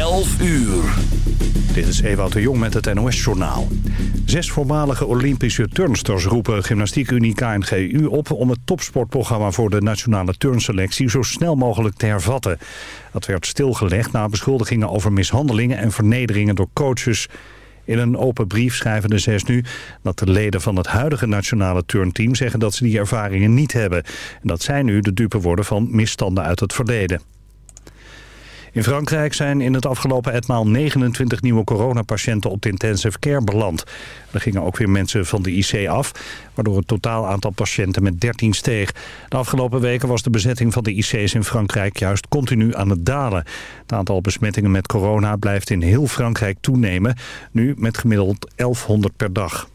11 uur. Dit is Ewout de Jong met het NOS-journaal. Zes voormalige Olympische turnsters roepen Gymnastiekunie KNGU op... om het topsportprogramma voor de nationale turnselectie zo snel mogelijk te hervatten. Dat werd stilgelegd na beschuldigingen over mishandelingen en vernederingen door coaches... In een open brief schrijven de zes nu dat de leden van het huidige nationale turnteam zeggen dat ze die ervaringen niet hebben. En dat zij nu de dupe worden van misstanden uit het verleden. In Frankrijk zijn in het afgelopen etmaal 29 nieuwe coronapatiënten op de intensive care beland. Er gingen ook weer mensen van de IC af, waardoor het totaal aantal patiënten met 13 steeg. De afgelopen weken was de bezetting van de IC's in Frankrijk juist continu aan het dalen. Het aantal besmettingen met corona blijft in heel Frankrijk toenemen, nu met gemiddeld 1100 per dag.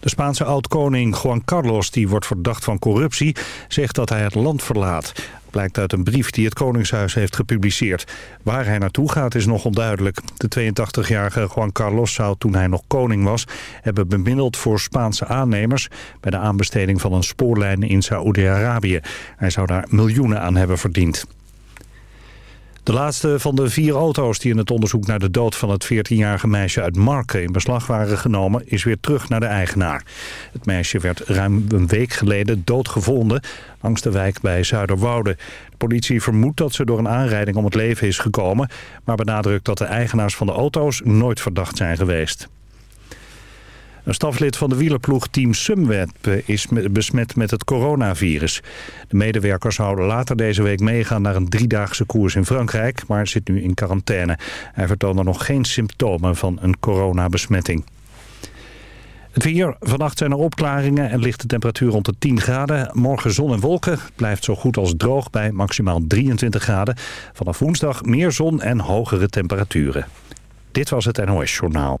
De Spaanse oud-koning Juan Carlos, die wordt verdacht van corruptie, zegt dat hij het land verlaat. Blijkt uit een brief die het Koningshuis heeft gepubliceerd. Waar hij naartoe gaat is nog onduidelijk. De 82-jarige Juan Carlos zou toen hij nog koning was... hebben bemiddeld voor Spaanse aannemers... bij de aanbesteding van een spoorlijn in Saoedi-Arabië. Hij zou daar miljoenen aan hebben verdiend. De laatste van de vier auto's die in het onderzoek naar de dood van het 14-jarige meisje uit Marken in beslag waren genomen, is weer terug naar de eigenaar. Het meisje werd ruim een week geleden doodgevonden langs de wijk bij Zuiderwoude. De politie vermoedt dat ze door een aanrijding om het leven is gekomen, maar benadrukt dat de eigenaars van de auto's nooit verdacht zijn geweest. Een staflid van de wielerploeg Team Sunweb is besmet met het coronavirus. De medewerker zou later deze week meegaan naar een driedaagse koers in Frankrijk... maar zit nu in quarantaine. Hij vertoonde nog geen symptomen van een coronabesmetting. Het weer. Vannacht zijn er opklaringen en ligt de temperatuur rond de 10 graden. Morgen zon en wolken. Blijft zo goed als droog bij maximaal 23 graden. Vanaf woensdag meer zon en hogere temperaturen. Dit was het NOS Journaal.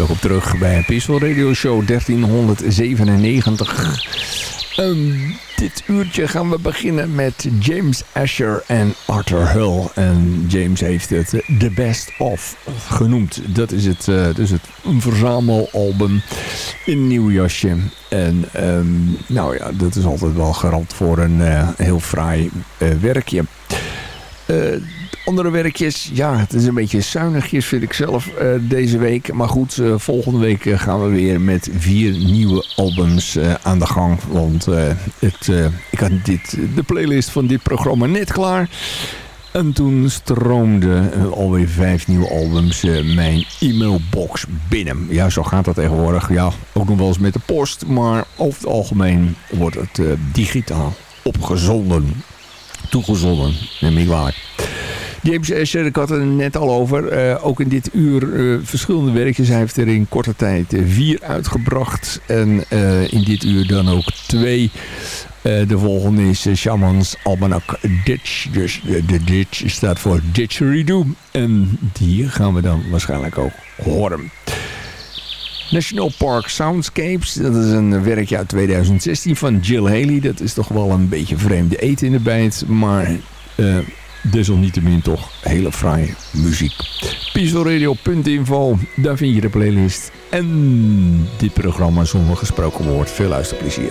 Welkom terug bij Pistol Radio Show 1397. Um, dit uurtje gaan we beginnen met James Asher en Arthur Hull. En James heeft het The Best Of genoemd. Dat is het, dus het een verzamelalbum in nieuw jasje. En um, nou ja, dat is altijd wel garant voor een uh, heel fraai uh, werkje. Andere werkjes, ja, het is een beetje zuinigjes vind ik zelf uh, deze week. Maar goed, uh, volgende week uh, gaan we weer met vier nieuwe albums aan de gang. Want het, ik had dit, de playlist van dit programma net klaar. En toen stroomden alweer vijf nieuwe albums mijn e-mailbox binnen. Ja, zo gaat dat tegenwoordig. Ja, ook nog wel eens met de post. Maar over het algemeen wordt het digitaal opgezonden. Toegezonden, neem ik waar. James Asher, ik had het net al over. Uh, ook in dit uur uh, verschillende werkjes. Hij heeft er in korte tijd uh, vier uitgebracht. En in dit uur dan ook twee. de volgende is Shamans Almanac Ditch. Dus de Ditch staat voor Ditcheridoo. En die gaan we dan waarschijnlijk ook horen. National Park Soundscapes. Dat is een werkje uit 2016 van Jill Haley. Dat is toch wel een beetje vreemde eten in de bijt. Maar desalniettemin toch hele fraaie muziek. Pistolradio.info, daar vind je de playlist. En dit programma zonder gesproken woord. Veel luisterplezier.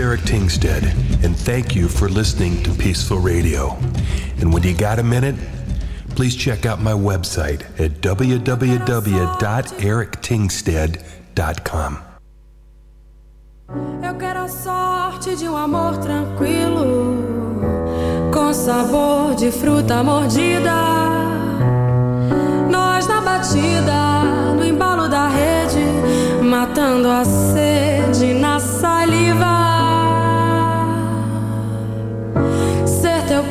Eric Tingstead, and thank you for listening to Peaceful Radio. And when you got a minute, please check out my website at www.erictingstead.com. Eu quero a sorte de um amor tranquilo, com sabor de fruta mordida. Nós na batida, no embalo da rede, matando a sede.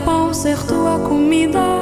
pão ser tua comida.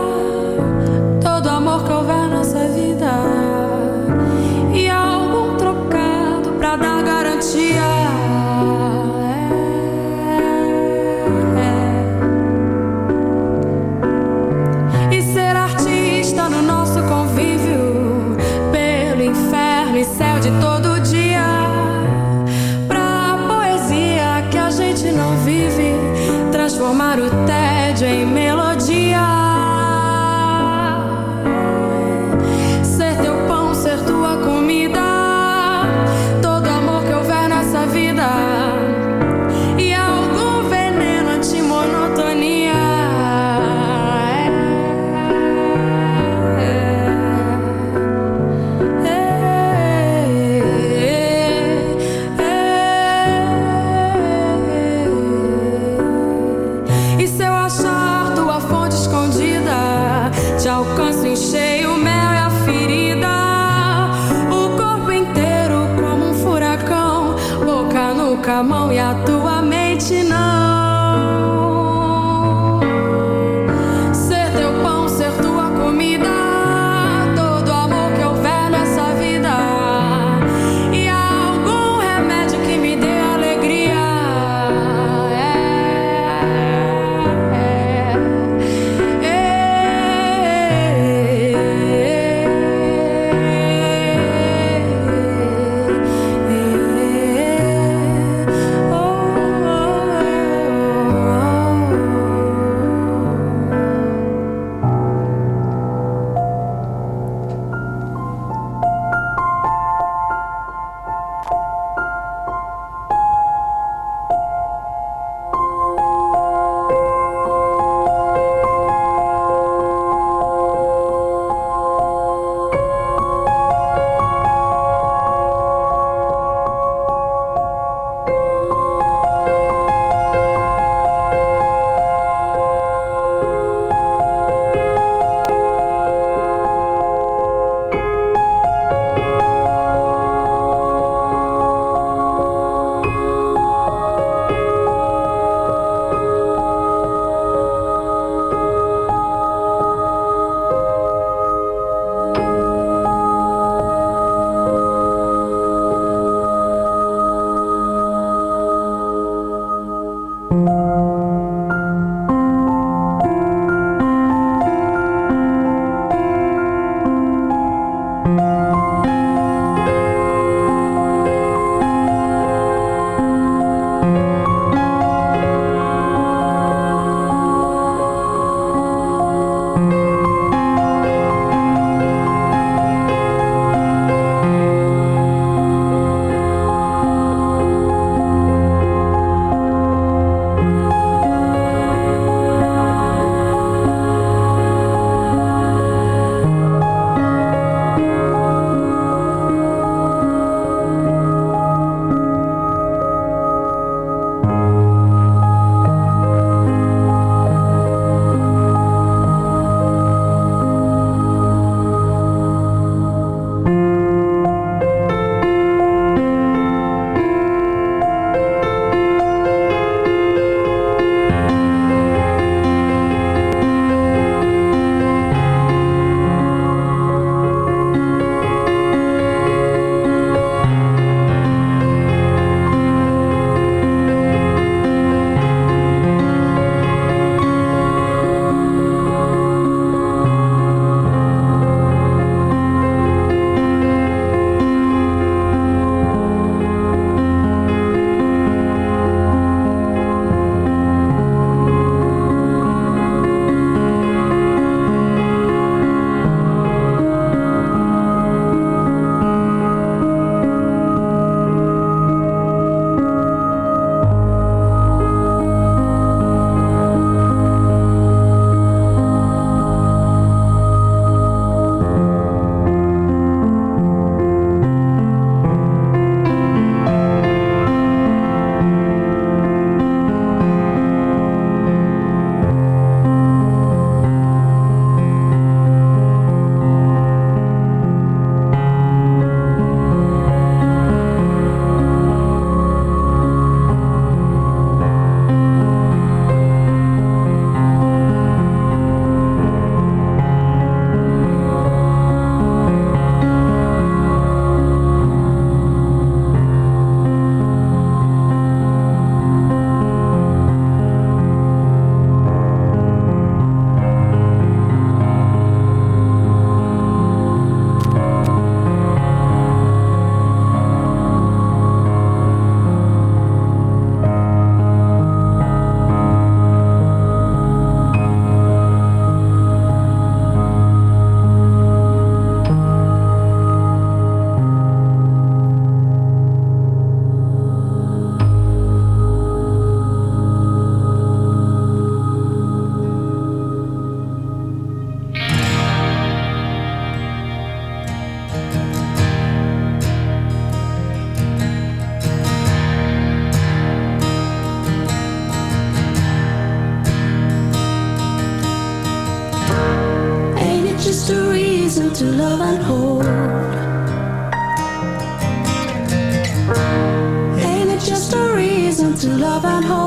one to love and hold. Ain't it just a reason to love and hold?